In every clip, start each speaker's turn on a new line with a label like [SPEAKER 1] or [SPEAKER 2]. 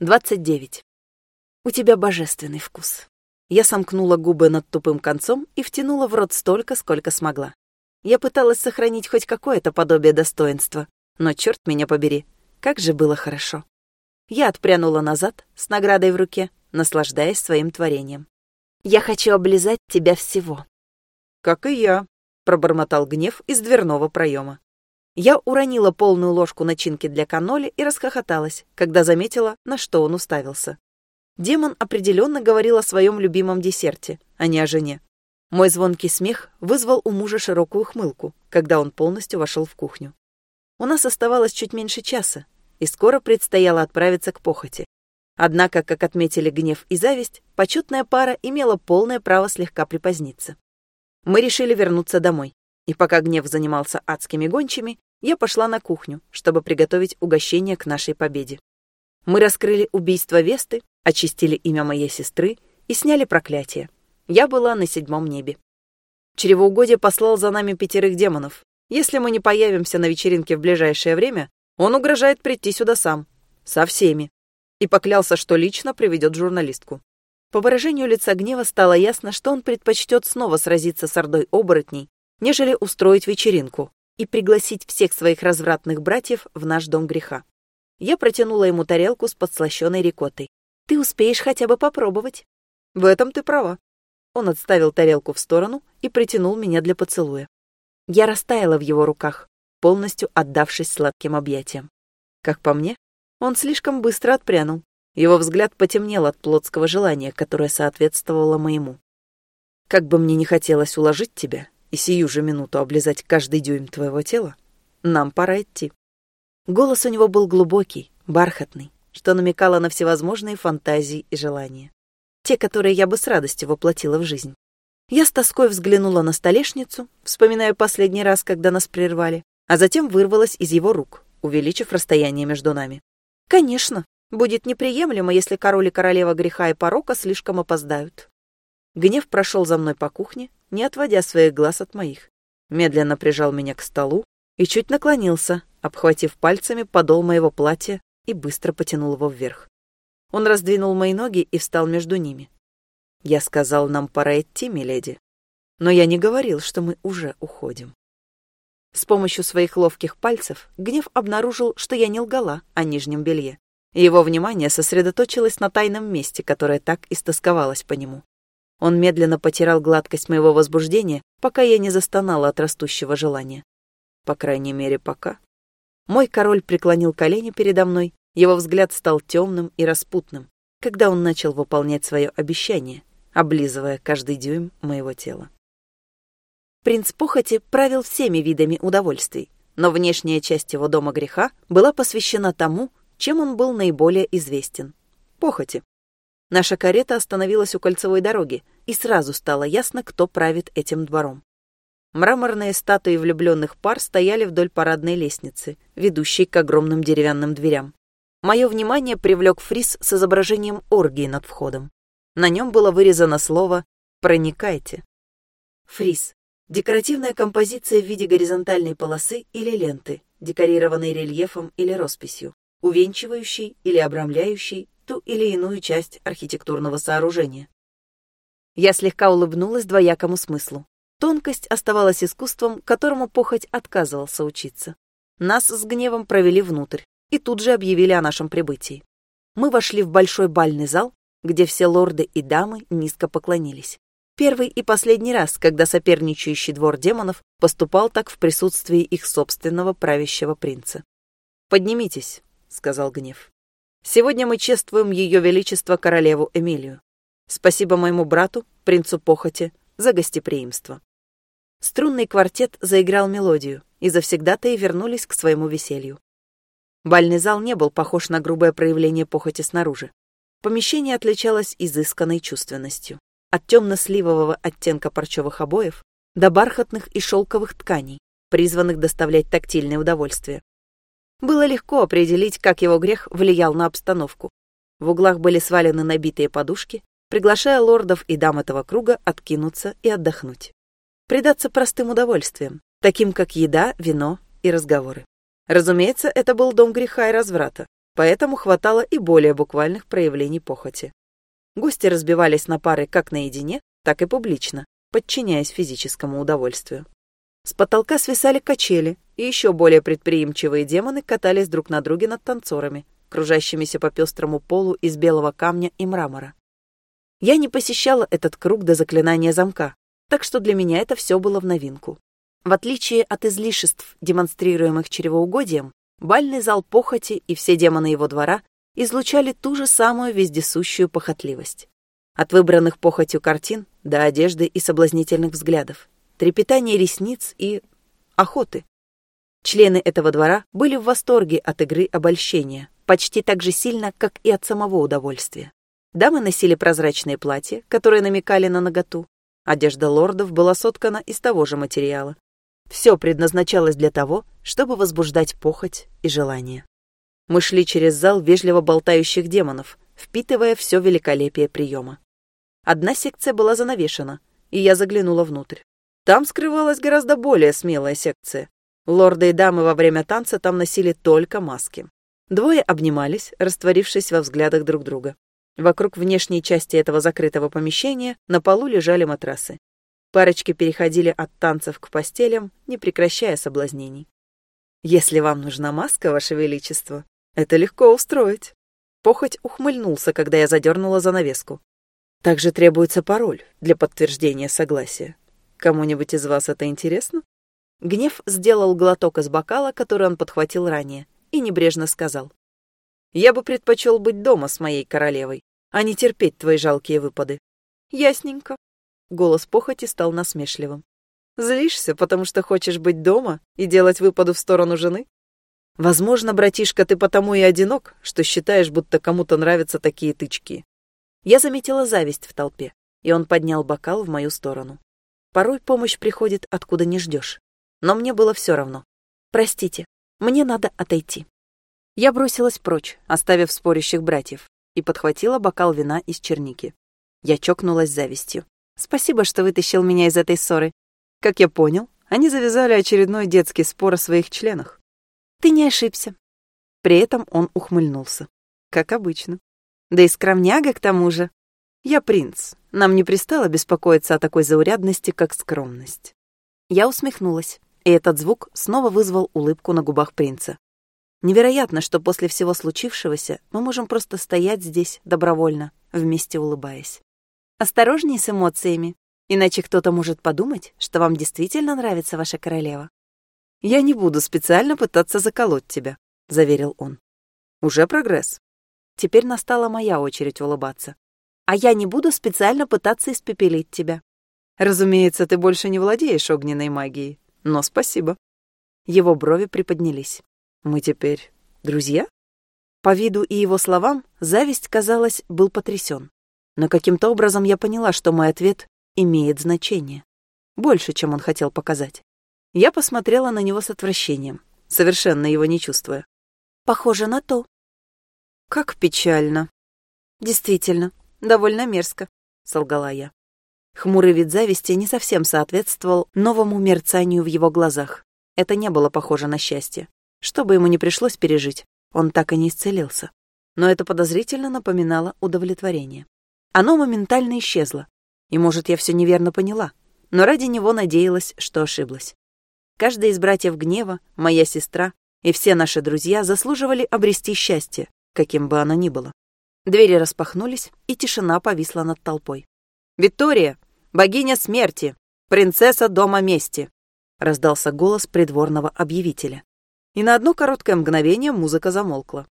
[SPEAKER 1] 29. У тебя божественный вкус. Я сомкнула губы над тупым концом и втянула в рот столько, сколько смогла. Я пыталась сохранить хоть какое-то подобие достоинства, но черт меня побери, как же было хорошо. Я отпрянула назад с наградой в руке, наслаждаясь своим творением. «Я хочу облизать тебя всего».
[SPEAKER 2] «Как и я», — пробормотал гнев из дверного проема.
[SPEAKER 1] Я уронила полную ложку начинки для каноли и расхохоталась, когда заметила, на что он уставился. Демон определенно говорил о своем любимом десерте, а не о жене. Мой звонкий смех вызвал у мужа широкую хмылку, когда он полностью вошел в кухню. У нас оставалось чуть меньше часа, и скоро предстояло отправиться к похоти. Однако, как отметили гнев и зависть, почетная пара имела полное право слегка припоздниться. Мы решили вернуться домой, и пока гнев занимался адскими гончими, я пошла на кухню, чтобы приготовить угощение к нашей победе. Мы раскрыли убийство Весты, очистили имя моей сестры и сняли проклятие. Я была на седьмом небе. Чревоугодие послал за нами пятерых демонов. Если мы не появимся на вечеринке в ближайшее время, он угрожает прийти сюда сам. Со всеми. И поклялся, что лично приведет журналистку. По выражению лица гнева стало ясно, что он предпочтет снова сразиться с ордой оборотней, нежели устроить вечеринку, и пригласить всех своих развратных братьев в наш дом греха. Я протянула ему тарелку с подслащенной рикоттой. «Ты успеешь хотя бы попробовать».
[SPEAKER 2] «В этом ты права».
[SPEAKER 1] Он отставил тарелку в сторону и притянул меня для поцелуя. Я растаяла в его руках, полностью отдавшись сладким объятиям. Как по мне, он слишком быстро отпрянул. Его взгляд потемнел от плотского желания, которое соответствовало моему. Как бы мне не хотелось уложить тебя, и сию же минуту облизать каждый дюйм твоего тела, нам пора идти. Голос у него был глубокий, бархатный, что намекало на всевозможные фантазии и желания. Те, которые я бы с радостью воплотила в жизнь. Я с тоской взглянула на столешницу, вспоминая последний раз, когда нас прервали, а затем вырвалась из его рук, увеличив расстояние между нами. Конечно, будет неприемлемо, если король и королева греха и порока слишком опоздают. Гнев прошел за мной по кухне, не отводя своих глаз от моих. Медленно прижал меня к столу и чуть наклонился, обхватив пальцами подол моего платья и быстро потянул его вверх. Он раздвинул мои ноги и встал между ними. Я сказал, нам пора идти, миледи. Но я не говорил, что мы уже уходим. С помощью своих ловких пальцев Гнев обнаружил, что я не лгала о нижнем белье. Его внимание сосредоточилось на тайном месте, которое так истосковалось по нему. Он медленно потирал гладкость моего возбуждения, пока я не застонала от растущего желания. По крайней мере, пока. Мой король преклонил колени передо мной, его взгляд стал темным и распутным, когда он начал выполнять свое обещание, облизывая каждый дюйм моего тела. Принц похоти правил всеми видами удовольствий, но внешняя часть его дома греха была посвящена тому, чем он был наиболее известен — похоти. Наша карета остановилась у кольцевой дороги, и сразу стало ясно, кто правит этим двором. Мраморные статуи влюбленных пар стояли вдоль парадной лестницы, ведущей к огромным деревянным дверям. Мое внимание привлек фриз с изображением оргии над входом. На нем было вырезано слово «Проникайте». Фриз — декоративная композиция в виде горизонтальной полосы или ленты, декорированной рельефом или росписью, увенчивающей или обрамляющей ту или иную часть архитектурного сооружения. Я слегка улыбнулась двоякому смыслу. Тонкость оставалась искусством, которому похоть отказывался учиться. Нас с гневом провели внутрь и тут же объявили о нашем прибытии. Мы вошли в большой бальный зал, где все лорды и дамы низко поклонились. Первый и последний раз, когда соперничающий двор демонов поступал так в присутствии их собственного правящего принца. «Поднимитесь», — сказал гнев. Сегодня мы чествуем Ее Величество Королеву Эмилию. Спасибо моему брату, принцу Похоти, за гостеприимство. Струнный квартет заиграл мелодию, и завсегдатые вернулись к своему веселью. Бальный зал не был похож на грубое проявление похоти снаружи. Помещение отличалось изысканной чувственностью. От темно-сливового оттенка парчевых обоев до бархатных и шелковых тканей, призванных доставлять тактильное удовольствие. Было легко определить, как его грех влиял на обстановку. В углах были свалены набитые подушки, приглашая лордов и дам этого круга откинуться и отдохнуть. Предаться простым удовольствиям, таким как еда, вино и разговоры. Разумеется, это был дом греха и разврата, поэтому хватало и более буквальных проявлений похоти. Гости разбивались на пары как наедине, так и публично, подчиняясь физическому удовольствию. С потолка свисали качели, и еще более предприимчивые демоны катались друг на друге над танцорами, кружащимися по пестрому полу из белого камня и мрамора. Я не посещала этот круг до заклинания замка, так что для меня это все было в новинку. В отличие от излишеств, демонстрируемых чревоугодием, бальный зал похоти и все демоны его двора излучали ту же самую вездесущую похотливость. От выбранных похотью картин до одежды и соблазнительных взглядов, трепетания ресниц и охоты. Члены этого двора были в восторге от игры обольщения, почти так же сильно, как и от самого удовольствия. Дамы носили прозрачные платья, которые намекали на наготу. Одежда лордов была соткана из того же материала. Все предназначалось для того, чтобы возбуждать похоть и желание. Мы шли через зал вежливо болтающих демонов, впитывая все великолепие приема. Одна секция была занавешена, и я заглянула внутрь. Там скрывалась гораздо более смелая секция. Лорды и дамы во время танца там носили только маски. Двое обнимались, растворившись во взглядах друг друга. Вокруг внешней части этого закрытого помещения на полу лежали матрасы. Парочки переходили от танцев к постелям, не прекращая соблазнений. «Если вам нужна маска, Ваше Величество, это легко устроить». Похоть ухмыльнулся, когда я задернула занавеску. Также требуется пароль для подтверждения согласия. Кому-нибудь из вас это интересно? Гнев сделал глоток из бокала, который он подхватил ранее, и небрежно сказал. «Я бы предпочел быть дома с моей королевой, а не терпеть твои жалкие выпады». «Ясненько». Голос похоти стал насмешливым. «Злишься, потому что хочешь быть дома и делать выпады в сторону жены? Возможно, братишка, ты потому и одинок, что считаешь, будто кому-то нравятся такие тычки. Я заметила зависть в толпе, и он поднял бокал в мою сторону. Порой помощь приходит, откуда не ждешь. Но мне было все равно. Простите, мне надо отойти. Я бросилась прочь, оставив спорящих братьев, и подхватила бокал вина из черники. Я чокнулась завистью. Спасибо, что вытащил меня из этой ссоры. Как я понял, они завязали очередной детский спор о своих членах. Ты не ошибся. При этом он ухмыльнулся. Как обычно. Да и скромняга к тому же. Я принц. Нам не пристало беспокоиться о такой заурядности, как скромность. Я усмехнулась, и этот звук снова вызвал улыбку на губах принца. Невероятно, что после всего случившегося мы можем просто стоять здесь добровольно, вместе улыбаясь. Осторожнее с эмоциями, иначе кто-то может подумать, что вам действительно нравится ваша королева. «Я не буду специально пытаться заколоть тебя», — заверил он. «Уже прогресс. Теперь настала моя очередь улыбаться. А я не буду специально пытаться испепелить тебя. Разумеется, ты больше не владеешь огненной магией, но спасибо. Его брови приподнялись. Мы теперь друзья? По виду и его словам, зависть, казалось, был потрясен. Но каким-то образом я поняла, что мой ответ имеет значение. Больше, чем он хотел показать. Я посмотрела на него с отвращением, совершенно его не чувствуя. «Похоже на то», как печально. Действительно, довольно мерзко, солгала я. Хмурый вид зависти не совсем соответствовал новому мерцанию в его глазах. Это не было похоже на счастье. Что бы ему ни пришлось пережить, он так и не исцелился. Но это подозрительно напоминало удовлетворение. Оно моментально исчезло. И, может, я все неверно поняла, но ради него надеялась, что ошиблась. Каждый из братьев гнева, моя сестра и все наши друзья заслуживали обрести счастье, каким бы оно ни было. Двери распахнулись, и тишина повисла над толпой. «Виктория! Богиня смерти! Принцесса Дома Мести!» — раздался голос придворного объявителя. И на одно короткое мгновение музыка замолкла.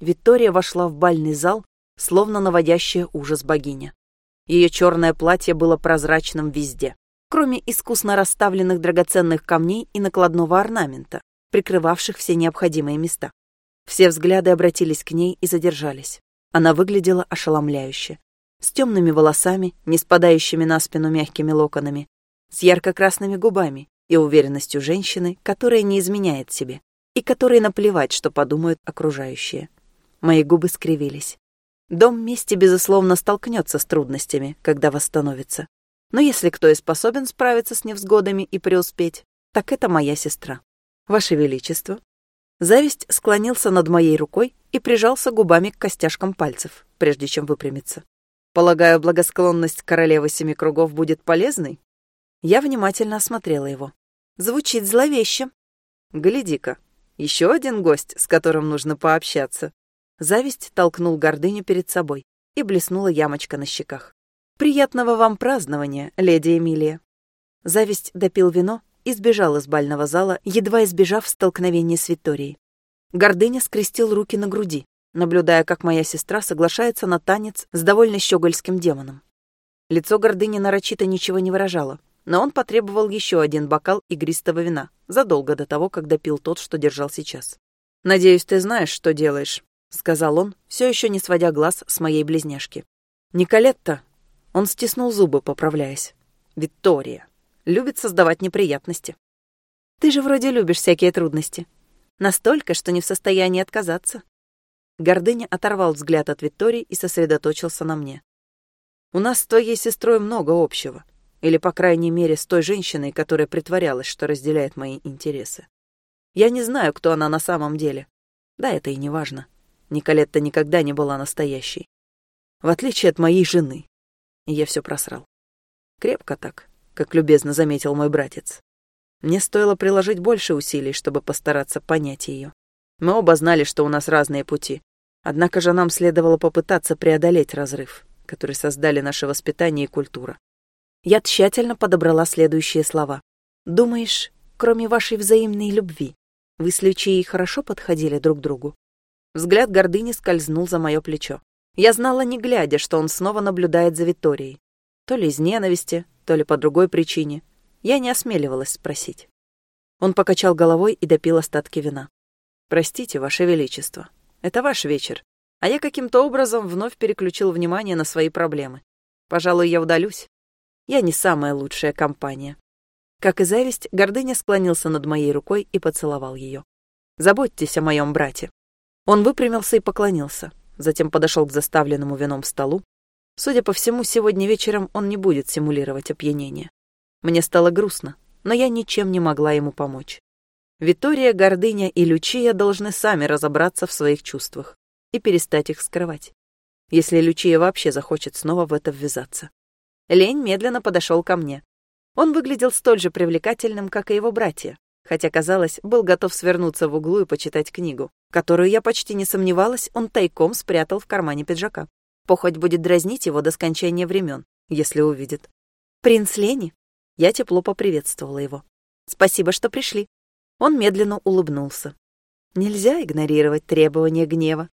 [SPEAKER 1] Виктория вошла в бальный зал, словно наводящая ужас богиня. Ее черное платье было прозрачным везде, кроме искусно расставленных драгоценных камней и накладного орнамента, прикрывавших все необходимые места. Все взгляды обратились к ней и задержались. Она выглядела ошеломляюще. С темными волосами, не спадающими на спину мягкими локонами, с ярко-красными губами и уверенностью женщины, которая не изменяет себе, и которой наплевать, что подумают окружающие. Мои губы скривились. Дом мести, безусловно, столкнется с трудностями, когда восстановится. Но если кто и способен справиться с невзгодами и преуспеть, так это моя сестра. Ваше Величество, Зависть склонился над моей рукой и прижался губами к костяшкам пальцев, прежде чем выпрямиться. Полагаю, благосклонность королевы семи кругов будет полезной? Я внимательно осмотрела его. Звучит зловеще. Гляди-ка, еще один гость, с которым нужно пообщаться. Зависть толкнул гордыню перед собой, и блеснула ямочка на щеках. «Приятного вам празднования, леди Эмилия!» Зависть допил вино и сбежал из бального зала, едва избежав столкновения с Викторией. Гордыня скрестил руки на груди, наблюдая, как моя сестра соглашается на танец с довольно щегольским демоном. Лицо Гордыни нарочито ничего не выражало, но он потребовал еще один бокал игристого вина, задолго до того, как допил тот, что держал сейчас. «Надеюсь, ты знаешь, что делаешь», — сказал он, все еще не сводя глаз с моей близняшки. «Николетта!» Он стиснул зубы, поправляясь. «Виктория!» Любит создавать неприятности. Ты же вроде любишь всякие трудности. Настолько, что не в состоянии отказаться. Гордыня оторвал взгляд от Виктории и сосредоточился на мне. У нас с твоей сестрой много общего. Или, по крайней мере, с той женщиной, которая притворялась, что разделяет мои интересы. Я не знаю, кто она на самом деле. Да, это и не важно. Николетта никогда не была настоящей. В отличие от моей жены. И я все просрал. Крепко так как любезно заметил мой братец. Мне стоило приложить больше усилий, чтобы постараться понять ее. Мы оба знали, что у нас разные пути. Однако же нам следовало попытаться преодолеть разрыв, который создали наше воспитание и культура. Я тщательно подобрала следующие слова. «Думаешь, кроме вашей взаимной любви, вы с Лючией хорошо подходили друг другу?» Взгляд гордыни скользнул за мое плечо. Я знала, не глядя, что он снова наблюдает за Викторией. То ли из ненависти, то ли по другой причине. Я не осмеливалась спросить. Он покачал головой и допил остатки вина. «Простите, Ваше Величество, это ваш вечер, а я каким-то образом вновь переключил внимание на свои проблемы. Пожалуй, я удалюсь. Я не самая лучшая компания». Как и зависть, гордыня склонился над моей рукой и поцеловал ее. «Заботьтесь о моем брате». Он выпрямился и поклонился, затем подошел к заставленному вином столу, Судя по всему, сегодня вечером он не будет симулировать опьянение. Мне стало грустно, но я ничем не могла ему помочь. Витория, Гордыня и Лючия должны сами разобраться в своих чувствах и перестать их скрывать, если Лючия вообще захочет снова в это ввязаться. Лень медленно подошел ко мне. Он выглядел столь же привлекательным, как и его братья, хотя, казалось, был готов свернуться в углу и почитать книгу, которую, я почти не сомневалась, он тайком спрятал в кармане пиджака. Похоть будет дразнить его до скончания времен, если увидит. «Принц Лени?» Я тепло поприветствовала его. «Спасибо, что пришли». Он медленно улыбнулся. Нельзя игнорировать требования гнева,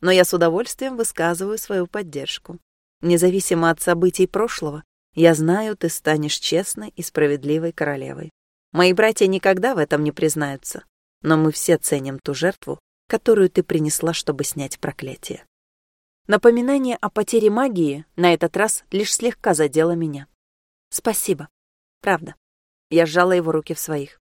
[SPEAKER 1] но я с удовольствием высказываю свою поддержку. Независимо от событий прошлого, я знаю, ты станешь честной и справедливой королевой. Мои братья никогда в этом не признаются, но мы все ценим ту жертву, которую ты принесла, чтобы снять проклятие. Напоминание о потере магии на этот раз лишь слегка задело меня. Спасибо. Правда. Я сжала его руки в своих.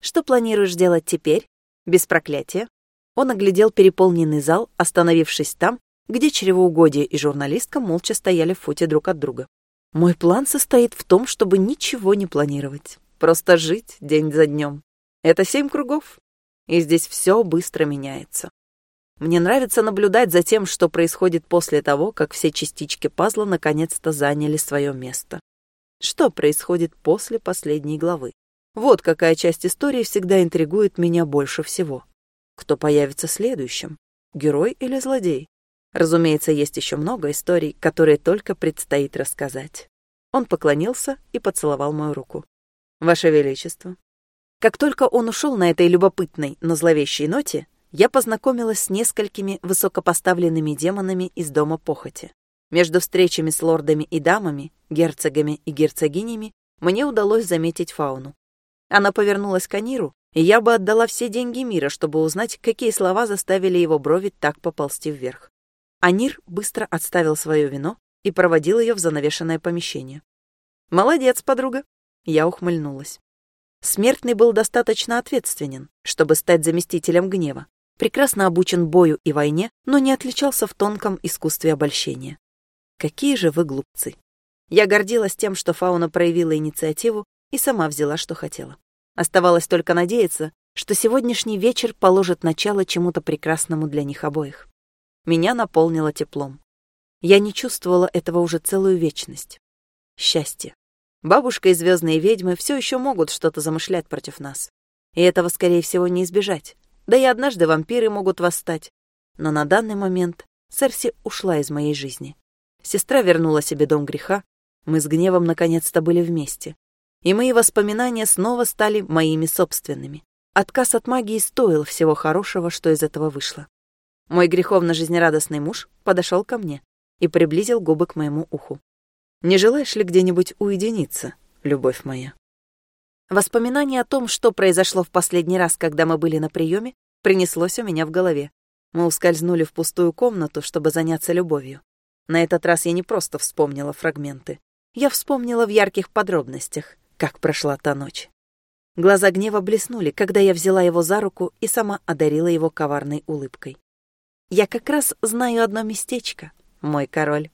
[SPEAKER 1] Что планируешь делать теперь? Без проклятия? Он оглядел переполненный зал, остановившись там, где чревоугодие и журналистка молча стояли в футе друг от друга. Мой план состоит в том, чтобы ничего не планировать. Просто жить день за днем. Это семь кругов. И здесь все быстро меняется. Мне нравится наблюдать за тем, что происходит после того, как все частички пазла наконец-то заняли свое место. Что происходит после последней главы? Вот какая часть истории всегда интригует меня больше всего. Кто появится следующим? Герой или злодей? Разумеется, есть еще много историй, которые только предстоит рассказать. Он поклонился и поцеловал мою руку. «Ваше Величество». Как только он ушел на этой любопытной, но зловещей ноте, я познакомилась с несколькими высокопоставленными демонами из Дома Похоти. Между встречами с лордами и дамами, герцогами и герцогинями мне удалось заметить фауну. Она повернулась к Аниру, и я бы отдала все деньги мира, чтобы узнать, какие слова заставили его брови так поползти вверх. Анир быстро отставил свое вино и проводил ее в занавешенное помещение. «Молодец, подруга!» Я ухмыльнулась. Смертный был достаточно ответственен, чтобы стать заместителем гнева прекрасно обучен бою и войне, но не отличался в тонком искусстве обольщения. Какие же вы глупцы. Я гордилась тем, что Фауна проявила инициативу и сама взяла, что хотела. Оставалось только надеяться, что сегодняшний вечер положит начало чему-то прекрасному для них обоих. Меня наполнило теплом. Я не чувствовала этого уже целую вечность. Счастье. Бабушка и звездные ведьмы все еще могут что-то замышлять против нас. И этого, скорее всего, не избежать. Да и однажды вампиры могут восстать. Но на данный момент Серси ушла из моей жизни. Сестра вернула себе дом греха. Мы с гневом наконец-то были вместе. И мои воспоминания снова стали моими собственными. Отказ от магии стоил всего хорошего, что из этого вышло. Мой греховно-жизнерадостный муж подошел ко мне и приблизил губы к моему уху. Не желаешь ли где-нибудь уединиться, любовь моя? Воспоминание о том, что произошло в последний раз, когда мы были на приеме, принеслось у меня в голове. Мы ускользнули в пустую комнату, чтобы заняться любовью. На этот раз я не просто вспомнила фрагменты. Я вспомнила в ярких подробностях, как прошла та ночь. Глаза гнева блеснули, когда я взяла его за руку и сама одарила его коварной улыбкой. «Я как раз знаю одно местечко, мой король».